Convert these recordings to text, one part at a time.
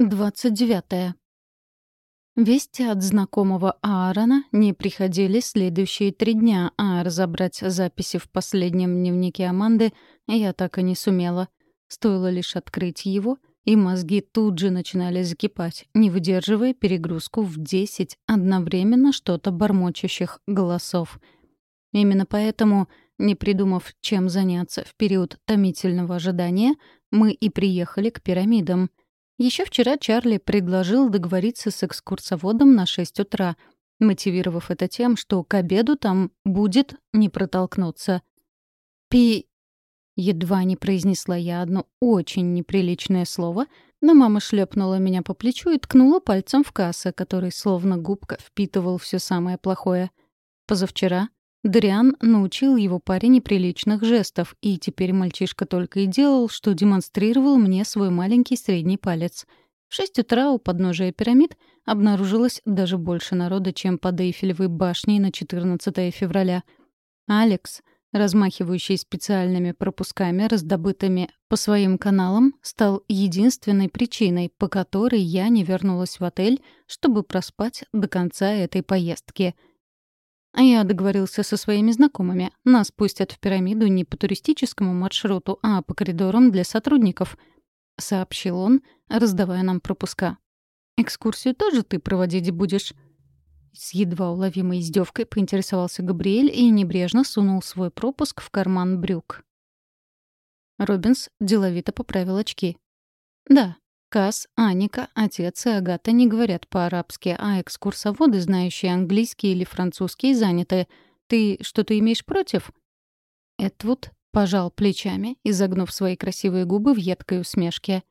29. Вести от знакомого Аарона не приходили следующие три дня, а разобрать записи в последнем дневнике Аманды я так и не сумела. Стоило лишь открыть его, и мозги тут же начинали закипать, не выдерживая перегрузку в 10 одновременно что-то бормочущих голосов. Именно поэтому, не придумав, чем заняться в период томительного ожидания, мы и приехали к пирамидам — еще вчера Чарли предложил договориться с экскурсоводом на 6 утра, мотивировав это тем, что к обеду там будет не протолкнуться. «Пи...» Едва не произнесла я одно очень неприличное слово, но мама шлепнула меня по плечу и ткнула пальцем в касса, который словно губка впитывал все самое плохое. Позавчера Дриан научил его паре неприличных жестов, и теперь мальчишка только и делал, что демонстрировал мне свой маленький средний палец. В шесть утра у подножия пирамид обнаружилось даже больше народа, чем под Эйфелевой башней на 14 февраля. Алекс, размахивающий специальными пропусками, раздобытыми по своим каналам, стал единственной причиной, по которой я не вернулась в отель, чтобы проспать до конца этой поездки — а я договорился со своими знакомыми. Нас пустят в пирамиду не по туристическому маршруту, а по коридорам для сотрудников», — сообщил он, раздавая нам пропуска. «Экскурсию тоже ты проводить будешь?» С едва уловимой издевкой поинтересовался Габриэль и небрежно сунул свой пропуск в карман брюк. Робинс деловито поправил очки. «Да, Кас, Аника, отец и Агата не говорят по-арабски, а экскурсоводы, знающие английский или французский, заняты. Ты что-то имеешь против?» Эдвуд пожал плечами, изогнув свои красивые губы в едкой усмешке.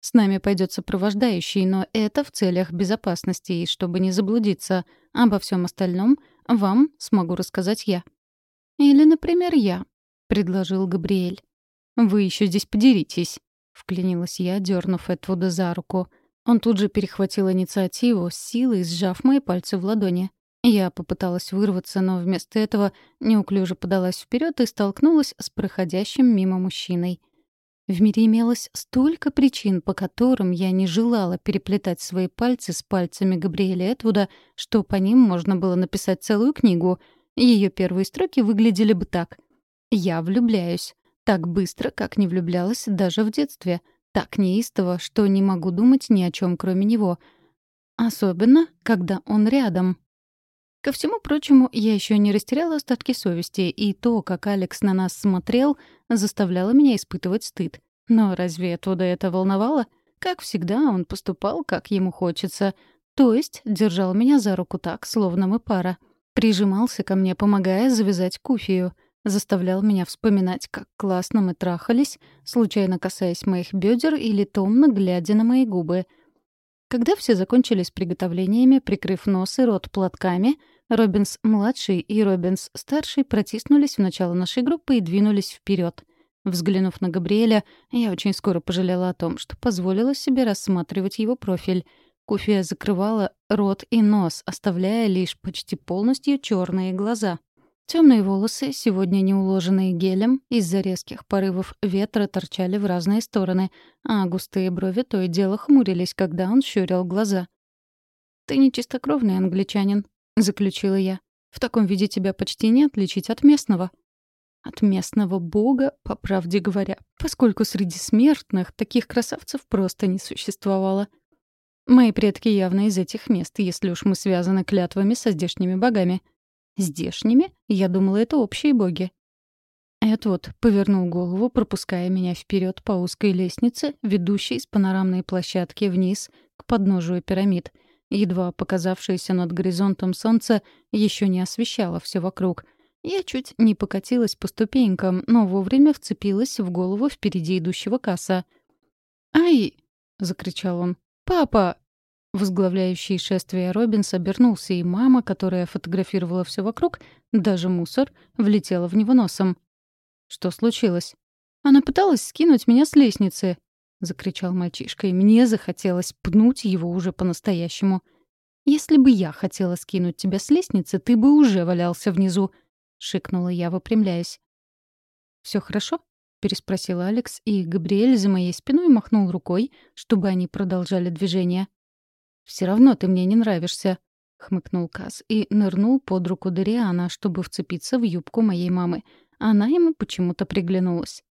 «С нами пойдет сопровождающий, но это в целях безопасности, и чтобы не заблудиться. Обо всем остальном вам смогу рассказать я». «Или, например, я», — предложил Габриэль. «Вы еще здесь подеритесь», — вклинилась я, дернув Эдвуда за руку. Он тут же перехватил инициативу, с силой сжав мои пальцы в ладони. Я попыталась вырваться, но вместо этого неуклюже подалась вперед и столкнулась с проходящим мимо мужчиной. В мире имелось столько причин, по которым я не желала переплетать свои пальцы с пальцами Габриэля Этвуда, что по ним можно было написать целую книгу. Ее первые строки выглядели бы так. «Я влюбляюсь. Так быстро, как не влюблялась даже в детстве. Так неистово, что не могу думать ни о чем, кроме него. Особенно, когда он рядом. Ко всему прочему, я еще не растеряла остатки совести, и то, как Алекс на нас смотрел, заставляло меня испытывать стыд. Но разве оттуда это волновало? Как всегда, он поступал, как ему хочется. То есть держал меня за руку так, словно мы пара. Прижимался ко мне, помогая завязать куфию — заставлял меня вспоминать, как классно мы трахались, случайно касаясь моих бедер или томно глядя на мои губы. Когда все закончили с приготовлениями, прикрыв нос и рот платками, Робинс-младший и Робинс-старший протиснулись в начало нашей группы и двинулись вперед. Взглянув на Габриэля, я очень скоро пожалела о том, что позволила себе рассматривать его профиль. Куфия закрывала рот и нос, оставляя лишь почти полностью черные глаза. Темные волосы, сегодня не уложенные гелем, из-за резких порывов ветра торчали в разные стороны, а густые брови то и дело хмурились, когда он щурил глаза. «Ты не чистокровный англичанин», — заключила я. «В таком виде тебя почти не отличить от местного». От местного бога, по правде говоря, поскольку среди смертных таких красавцев просто не существовало. Мои предки явно из этих мест, если уж мы связаны клятвами со здешними богами. Здешними? Я думала, это общие боги. Эд вот повернул голову, пропуская меня вперед по узкой лестнице, ведущей с панорамной площадки вниз к подножию пирамид. Едва показавшееся над горизонтом солнце еще не освещало все вокруг. Я чуть не покатилась по ступенькам, но вовремя вцепилась в голову впереди идущего касса. «Ай!» — закричал он. «Папа!» Возглавляющий шествие Робинс обернулся, и мама, которая фотографировала все вокруг, даже мусор, влетела в него носом. «Что случилось?» «Она пыталась скинуть меня с лестницы», — закричал мальчишка, и мне захотелось пнуть его уже по-настоящему. «Если бы я хотела скинуть тебя с лестницы, ты бы уже валялся внизу», — шикнула я, выпрямляясь. Все хорошо?» переспросил Алекс, и Габриэль за моей спиной махнул рукой, чтобы они продолжали движение. «Все равно ты мне не нравишься», — хмыкнул Каз и нырнул под руку Дариана, чтобы вцепиться в юбку моей мамы. Она ему почему-то приглянулась.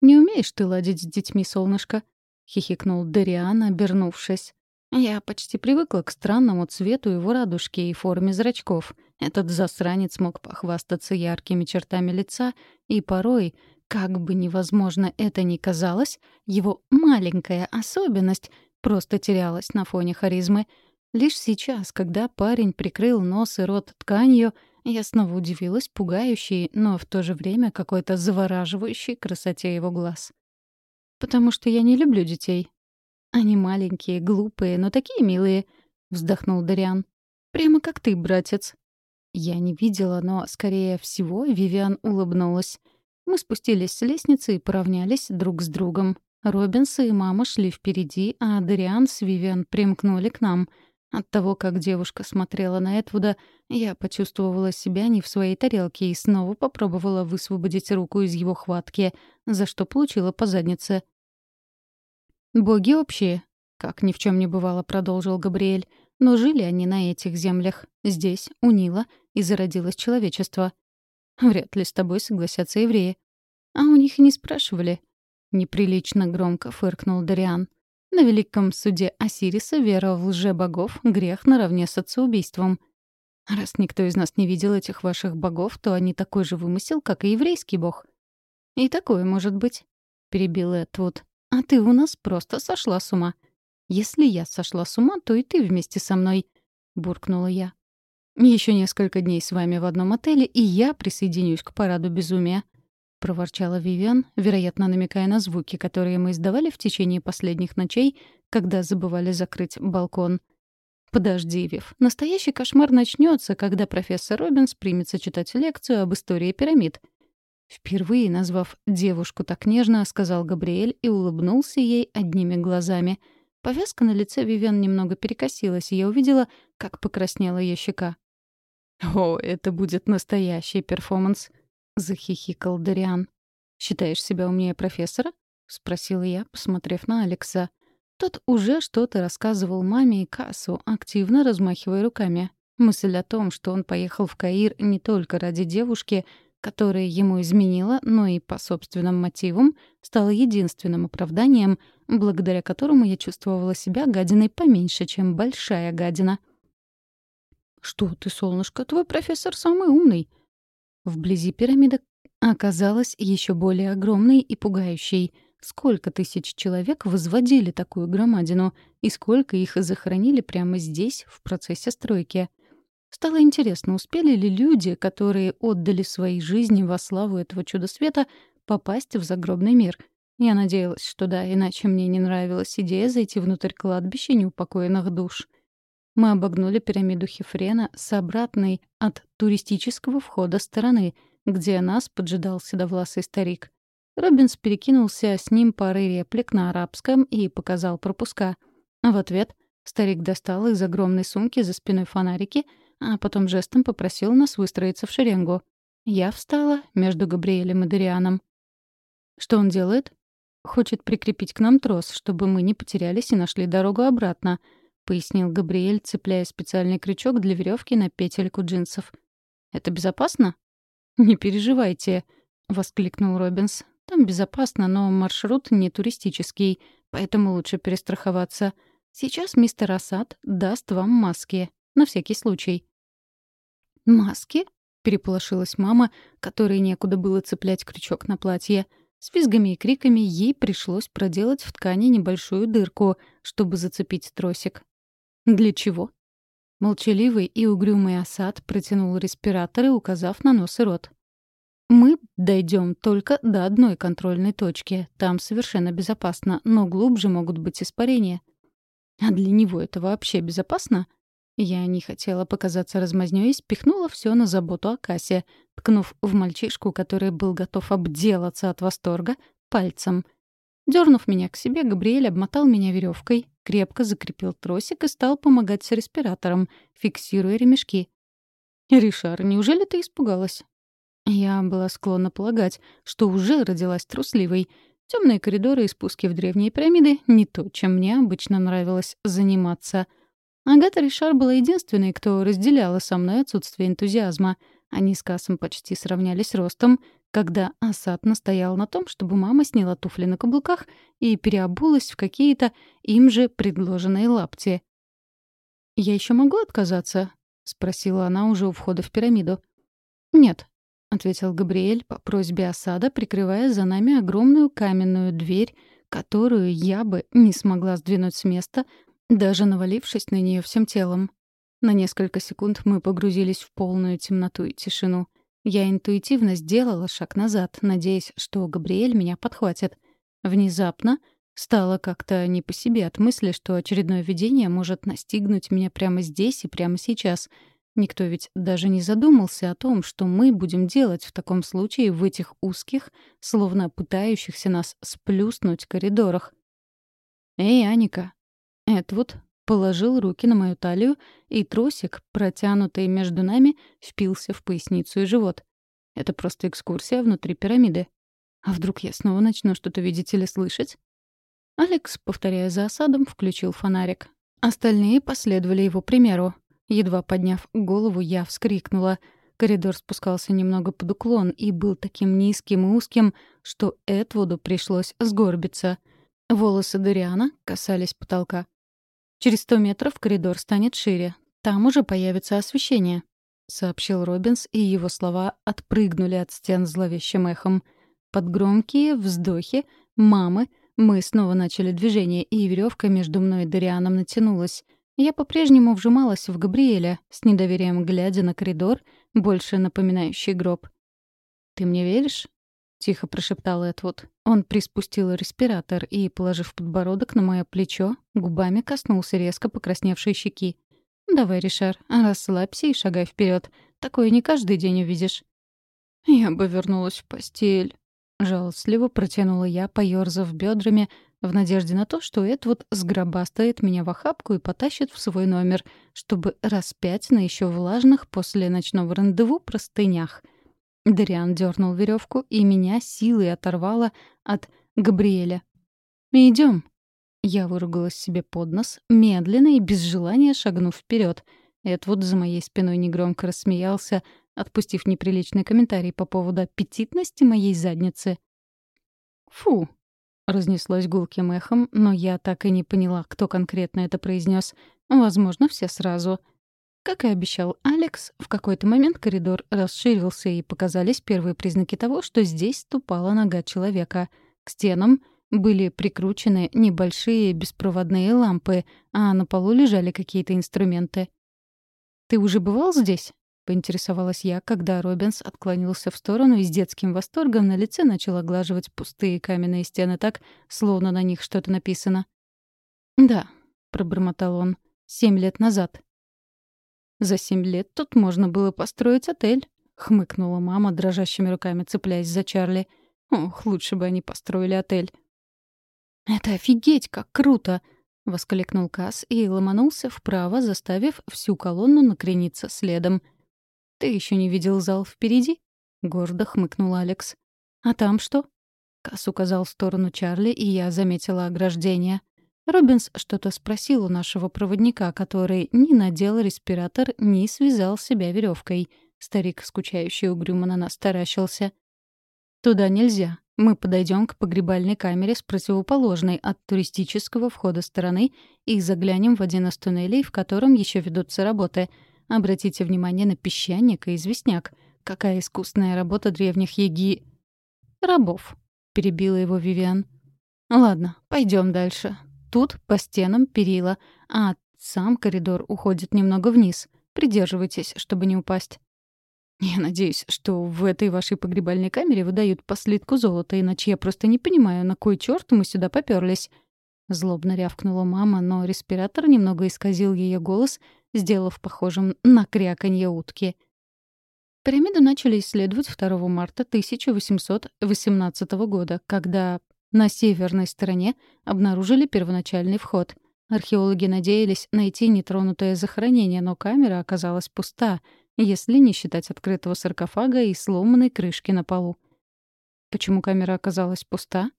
«Не умеешь ты ладить с детьми, солнышко?» — хихикнул Дариан, обернувшись. Я почти привыкла к странному цвету его радужки и форме зрачков. Этот засранец мог похвастаться яркими чертами лица, и порой, как бы невозможно это ни казалось, его маленькая особенность просто терялась на фоне харизмы. Лишь сейчас, когда парень прикрыл нос и рот тканью, я снова удивилась пугающей, но в то же время какой-то завораживающей красоте его глаз. «Потому что я не люблю детей», «Они маленькие, глупые, но такие милые», — вздохнул Дариан. «Прямо как ты, братец». Я не видела, но, скорее всего, Вивиан улыбнулась. Мы спустились с лестницы и поравнялись друг с другом. Робинс и мама шли впереди, а Дариан с Вивиан примкнули к нам. От того, как девушка смотрела на Эдвуда, я почувствовала себя не в своей тарелке и снова попробовала высвободить руку из его хватки, за что получила по заднице. «Боги общие», — как ни в чем не бывало, продолжил Габриэль. «Но жили они на этих землях. Здесь, у Нила, и зародилось человечество. Вряд ли с тобой согласятся евреи. А у них и не спрашивали». Неприлично громко фыркнул Дариан. На великом суде Осириса вера в лже-богов — грех наравне с отцеубийством. Раз никто из нас не видел этих ваших богов, то они такой же вымысел, как и еврейский бог. «И такое может быть», — перебил Этвуд. А ты у нас просто сошла с ума. Если я сошла с ума, то и ты вместе со мной», — буркнула я. Еще несколько дней с вами в одном отеле, и я присоединюсь к параду безумия», — проворчала Вивиан, вероятно, намекая на звуки, которые мы издавали в течение последних ночей, когда забывали закрыть балкон. «Подожди, Вив, настоящий кошмар начнется, когда профессор Робинс примется читать лекцию об истории пирамид. Впервые назвав девушку так нежно, сказал Габриэль и улыбнулся ей одними глазами. Повязка на лице Вивен немного перекосилась, и я увидела, как покраснела ее щека. «О, это будет настоящий перформанс», — захихикал Дариан. «Считаешь себя умнее профессора?» — спросила я, посмотрев на Алекса. Тот уже что-то рассказывал маме и Кассу, активно размахивая руками. Мысль о том, что он поехал в Каир не только ради девушки — которое ему изменило, но и по собственным мотивам, стало единственным оправданием, благодаря которому я чувствовала себя гадиной поменьше, чем большая гадина. «Что ты, солнышко, твой профессор самый умный!» Вблизи пирамида оказалась еще более огромной и пугающей. Сколько тысяч человек возводили такую громадину, и сколько их захоронили прямо здесь, в процессе стройки — Стало интересно, успели ли люди, которые отдали свои жизни во славу этого чуда света, попасть в загробный мир? Я надеялась, что да, иначе мне не нравилась идея зайти внутрь кладбища неупокоенных душ. Мы обогнули пирамиду Хефрена с обратной от туристического входа стороны, где нас поджидал седовласый старик. Робинс перекинулся с ним парой реплик на арабском и показал пропуска. В ответ старик достал из огромной сумки за спиной фонарики — а потом жестом попросил нас выстроиться в шеренгу. Я встала между Габриэлем и Дарианом. Что он делает? Хочет прикрепить к нам трос, чтобы мы не потерялись и нашли дорогу обратно, пояснил Габриэль, цепляя специальный крючок для веревки на петельку джинсов. Это безопасно? Не переживайте, воскликнул Робинс. Там безопасно, но маршрут не туристический, поэтому лучше перестраховаться. Сейчас мистер Асад даст вам маски, на всякий случай. «Маски?» — переполошилась мама, которой некуда было цеплять крючок на платье. С визгами и криками ей пришлось проделать в ткани небольшую дырку, чтобы зацепить тросик. «Для чего?» Молчаливый и угрюмый осад протянул респираторы, указав на нос и рот. «Мы дойдем только до одной контрольной точки. Там совершенно безопасно, но глубже могут быть испарения». «А для него это вообще безопасно?» Я не хотела показаться размазнёй и спихнула всё на заботу о кассе, ткнув в мальчишку, который был готов обделаться от восторга, пальцем. Дёрнув меня к себе, Габриэль обмотал меня верёвкой, крепко закрепил тросик и стал помогать с респиратором, фиксируя ремешки. «Ришар, неужели ты испугалась?» Я была склонна полагать, что уже родилась трусливой. Темные коридоры и спуски в древние пирамиды — не то, чем мне обычно нравилось заниматься. Агата Ришар была единственной, кто разделяла со мной отсутствие энтузиазма. Они с Кассом почти сравнялись ростом, когда Асад настоял на том, чтобы мама сняла туфли на каблуках и переобулась в какие-то им же предложенные лапти. «Я еще могу отказаться?» — спросила она уже у входа в пирамиду. «Нет», — ответил Габриэль по просьбе осада, прикрывая за нами огромную каменную дверь, которую я бы не смогла сдвинуть с места, даже навалившись на нее всем телом. На несколько секунд мы погрузились в полную темноту и тишину. Я интуитивно сделала шаг назад, надеясь, что Габриэль меня подхватит. Внезапно стало как-то не по себе от мысли, что очередное видение может настигнуть меня прямо здесь и прямо сейчас — Никто ведь даже не задумался о том, что мы будем делать в таком случае в этих узких, словно пытающихся нас сплюснуть коридорах. «Эй, Аника!» Эдвуд положил руки на мою талию, и тросик, протянутый между нами, впился в поясницу и живот. Это просто экскурсия внутри пирамиды. А вдруг я снова начну что-то видеть или слышать? Алекс, повторяя за осадом, включил фонарик. Остальные последовали его примеру. Едва подняв голову, я вскрикнула. Коридор спускался немного под уклон и был таким низким и узким, что Эдвуду пришлось сгорбиться. Волосы Дориана касались потолка. «Через сто метров коридор станет шире. Там уже появится освещение», — сообщил Робинс, и его слова отпрыгнули от стен зловещим эхом. Под громкие вздохи мамы мы снова начали движение, и веревка между мной и Дорианом натянулась — я по-прежнему вжималась в Габриэля, с недоверием глядя на коридор, больше напоминающий гроб. «Ты мне веришь?» — тихо прошептал Эдвуд. Он приспустил респиратор и, положив подбородок на мое плечо, губами коснулся резко покрасневшей щеки. «Давай, Ришар, расслабься и шагай вперед. Такое не каждый день увидишь». «Я бы вернулась в постель», — жалостливо протянула я, поёрзав бедрами, в надежде на то, что Эдвуд сгробастает меня в охапку и потащит в свой номер, чтобы распять на еще влажных после ночного рандеву простынях. Дариан дернул веревку, и меня силой оторвало от Габриэля. Идем. Я выругалась себе под нос, медленно и без желания шагнув вперед. Эдвуд за моей спиной негромко рассмеялся, отпустив неприличный комментарий по поводу аппетитности моей задницы. «Фу, Разнеслось гулким эхом, но я так и не поняла, кто конкретно это произнес. Возможно, все сразу. Как и обещал Алекс, в какой-то момент коридор расширился, и показались первые признаки того, что здесь ступала нога человека. К стенам были прикручены небольшие беспроводные лампы, а на полу лежали какие-то инструменты. «Ты уже бывал здесь?» поинтересовалась я, когда Робинс отклонился в сторону и с детским восторгом на лице начал оглаживать пустые каменные стены так, словно на них что-то написано. «Да», — пробормотал он, — «семь лет назад». «За семь лет тут можно было построить отель», — хмыкнула мама, дрожащими руками цепляясь за Чарли. «Ох, лучше бы они построили отель». «Это офигеть, как круто!» — воскликнул Касс и ломанулся вправо, заставив всю колонну накрениться следом — «Ты еще не видел зал впереди?» — гордо хмыкнул Алекс. «А там что?» Кас указал в сторону Чарли, и я заметила ограждение. Робинс что-то спросил у нашего проводника, который ни надел респиратор, ни связал себя веревкой. Старик, скучающий угрюмо на нас, таращился. «Туда нельзя. Мы подойдем к погребальной камере с противоположной от туристического входа стороны и заглянем в один из туннелей, в котором еще ведутся работы — Обратите внимание на песчаник и известняк. Какая искусная работа древних еги... «Рабов», — перебила его Вивиан. «Ладно, пойдем дальше. Тут по стенам перила, а сам коридор уходит немного вниз. Придерживайтесь, чтобы не упасть». «Я надеюсь, что в этой вашей погребальной камере выдают по слитку золота, иначе я просто не понимаю, на кой черт мы сюда попёрлись». Злобно рявкнула мама, но респиратор немного исказил ее голос, сделав похожим на кряканье утки. Пирамиду начали исследовать 2 марта 1818 года, когда на северной стороне обнаружили первоначальный вход. Археологи надеялись найти нетронутое захоронение, но камера оказалась пуста, если не считать открытого саркофага и сломанной крышки на полу. Почему камера оказалась пуста?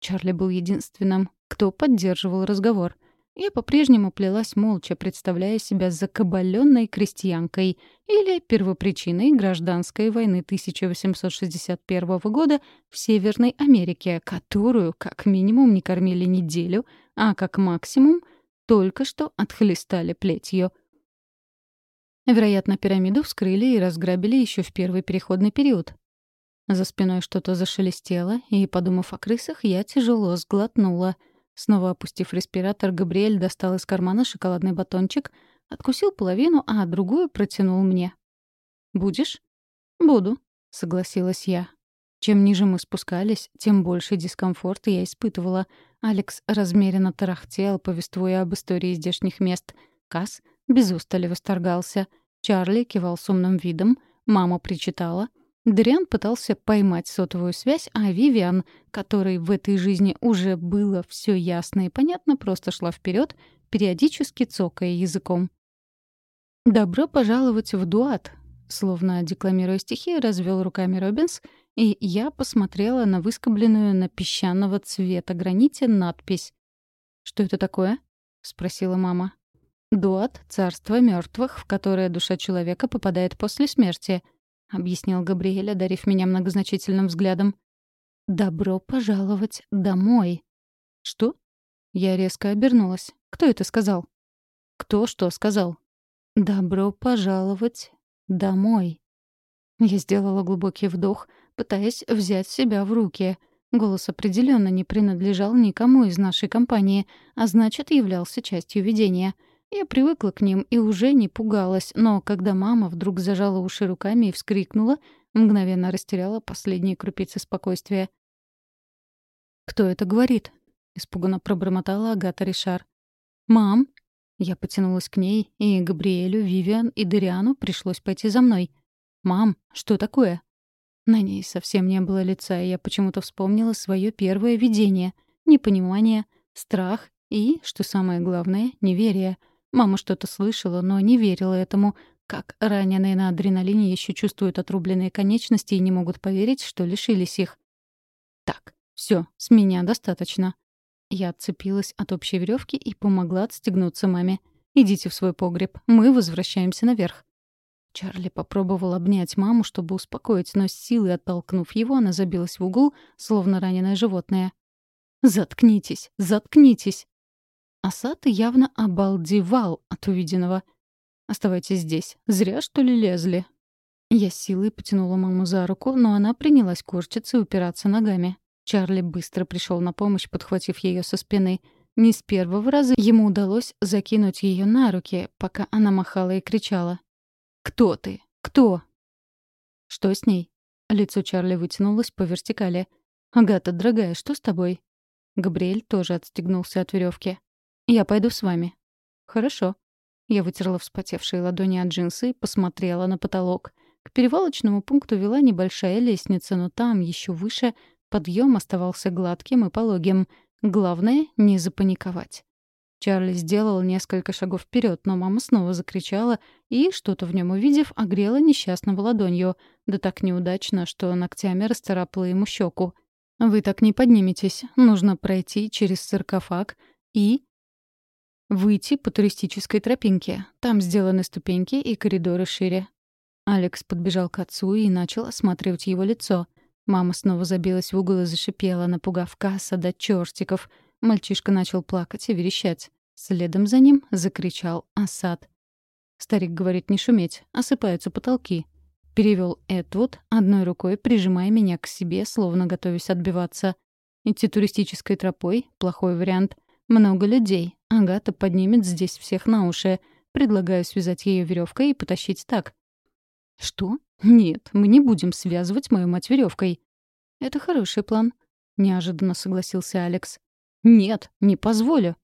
Чарли был единственным, кто поддерживал разговор. Я по-прежнему плелась молча, представляя себя закабаленной крестьянкой или первопричиной гражданской войны 1861 года в Северной Америке, которую как минимум не кормили неделю, а как максимум только что отхлестали плетью. Вероятно, пирамиду вскрыли и разграбили еще в первый переходный период. За спиной что-то зашелестело, и, подумав о крысах, я тяжело сглотнула — Снова опустив респиратор, Габриэль достал из кармана шоколадный батончик, откусил половину, а другую протянул мне. «Будешь?» «Буду», — согласилась я. Чем ниже мы спускались, тем больше дискомфорта я испытывала. Алекс размеренно тарахтел, повествуя об истории здешних мест. Касс без устали восторгался. Чарли кивал с умным видом, мама причитала — Дриан пытался поймать сотовую связь, а Вивиан, которой в этой жизни уже было все ясно и понятно, просто шла вперед, периодически цокая языком. «Добро пожаловать в Дуат», — словно декламируя стихи, развел руками Робинс, и я посмотрела на выскобленную на песчаного цвета граните надпись. «Что это такое?» — спросила мама. «Дуат — царство мертвых, в которое душа человека попадает после смерти», —— объяснил Габриэль, одарив меня многозначительным взглядом. «Добро пожаловать домой». «Что?» Я резко обернулась. «Кто это сказал?» «Кто что сказал?» «Добро пожаловать домой». Я сделала глубокий вдох, пытаясь взять себя в руки. Голос определенно не принадлежал никому из нашей компании, а значит, являлся частью видения — я привыкла к ним и уже не пугалась, но когда мама вдруг зажала уши руками и вскрикнула, мгновенно растеряла последние крупицы спокойствия. «Кто это говорит?» — испуганно пробормотала Агата Ришар. «Мам!» Я потянулась к ней, и Габриэлю, Вивиан и Дериану пришлось пойти за мной. «Мам, что такое?» На ней совсем не было лица, и я почему-то вспомнила свое первое видение — непонимание, страх и, что самое главное, неверие — Мама что-то слышала, но не верила этому, как раненые на адреналине еще чувствуют отрубленные конечности и не могут поверить, что лишились их. «Так, все, с меня достаточно». Я отцепилась от общей веревки и помогла отстегнуться маме. «Идите в свой погреб, мы возвращаемся наверх». Чарли попробовал обнять маму, чтобы успокоить, но с силой оттолкнув его, она забилась в угол, словно раненое животное. «Заткнитесь, заткнитесь!» Асад явно обалдевал от увиденного. «Оставайтесь здесь. Зря, что ли, лезли?» Я силой потянула маму за руку, но она принялась корчиться и упираться ногами. Чарли быстро пришел на помощь, подхватив ее со спины. Не с первого раза ему удалось закинуть ее на руки, пока она махала и кричала. «Кто ты? Кто?» «Что с ней?» Лицо Чарли вытянулось по вертикали. «Агата, дорогая, что с тобой?» Габриэль тоже отстегнулся от веревки. «Я пойду с вами». «Хорошо». Я вытерла вспотевшие ладони от джинсы и посмотрела на потолок. К перевалочному пункту вела небольшая лестница, но там, еще выше, подъем оставался гладким и пологим. Главное — не запаниковать. Чарли сделал несколько шагов вперед, но мама снова закричала и, что-то в нем увидев, огрела несчастного ладонью, да так неудачно, что ногтями расцарапала ему щеку. «Вы так не подниметесь. Нужно пройти через саркофаг и Выйти по туристической тропинке. Там сделаны ступеньки и коридоры шире. Алекс подбежал к отцу и начал осматривать его лицо. Мама снова забилась в угол и зашипела, напугав Касса до чертиков. Мальчишка начал плакать и верещать. Следом за ним закричал Асад. Старик говорит не шуметь, осыпаются потолки. Перевел Эдвуд, одной рукой прижимая меня к себе, словно готовясь отбиваться. Идти туристической тропой — плохой вариант. Много людей. Агата поднимет здесь всех на уши. Предлагаю связать ее веревкой и потащить так. Что? Нет, мы не будем связывать мою мать веревкой. Это хороший план. Неожиданно согласился Алекс. Нет, не позволю.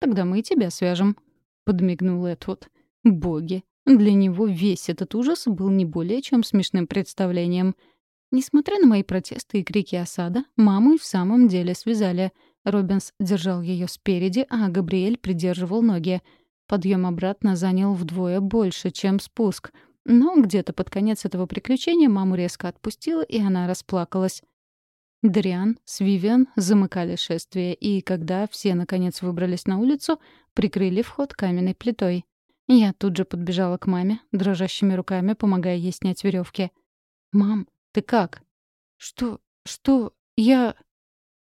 Тогда мы и тебя свяжем. Подмигнул Эдвуд. Боги. Для него весь этот ужас был не более чем смешным представлением. Несмотря на мои протесты и крики осада, маму и в самом деле связали — Робинс держал ее спереди, а Габриэль придерживал ноги. Подъем обратно занял вдвое больше, чем спуск. Но где-то под конец этого приключения маму резко отпустила, и она расплакалась. Дриан с Вивиан замыкали шествие, и когда все, наконец, выбрались на улицу, прикрыли вход каменной плитой. Я тут же подбежала к маме, дрожащими руками помогая ей снять веревки. «Мам, ты как?» «Что? Что? Я...»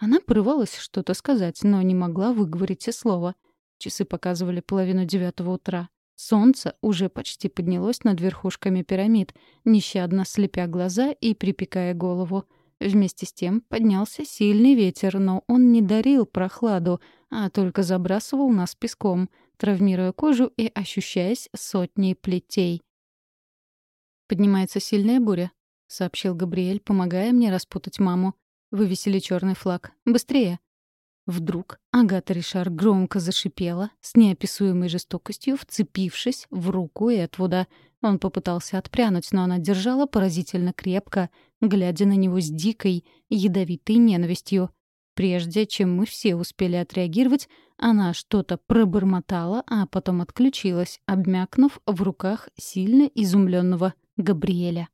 Она порывалась что-то сказать, но не могла выговорить и слова. Часы показывали половину девятого утра. Солнце уже почти поднялось над верхушками пирамид, нещадно слепя глаза и припекая голову. Вместе с тем поднялся сильный ветер, но он не дарил прохладу, а только забрасывал нас песком, травмируя кожу и ощущаясь сотней плетей. «Поднимается сильная буря», — сообщил Габриэль, помогая мне распутать маму. Вывесили черный флаг. Быстрее!» Вдруг Агата Ришар громко зашипела, с неописуемой жестокостью вцепившись в руку Этвуда. Он попытался отпрянуть, но она держала поразительно крепко, глядя на него с дикой, ядовитой ненавистью. Прежде чем мы все успели отреагировать, она что-то пробормотала, а потом отключилась, обмякнув в руках сильно изумленного Габриэля.